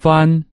fun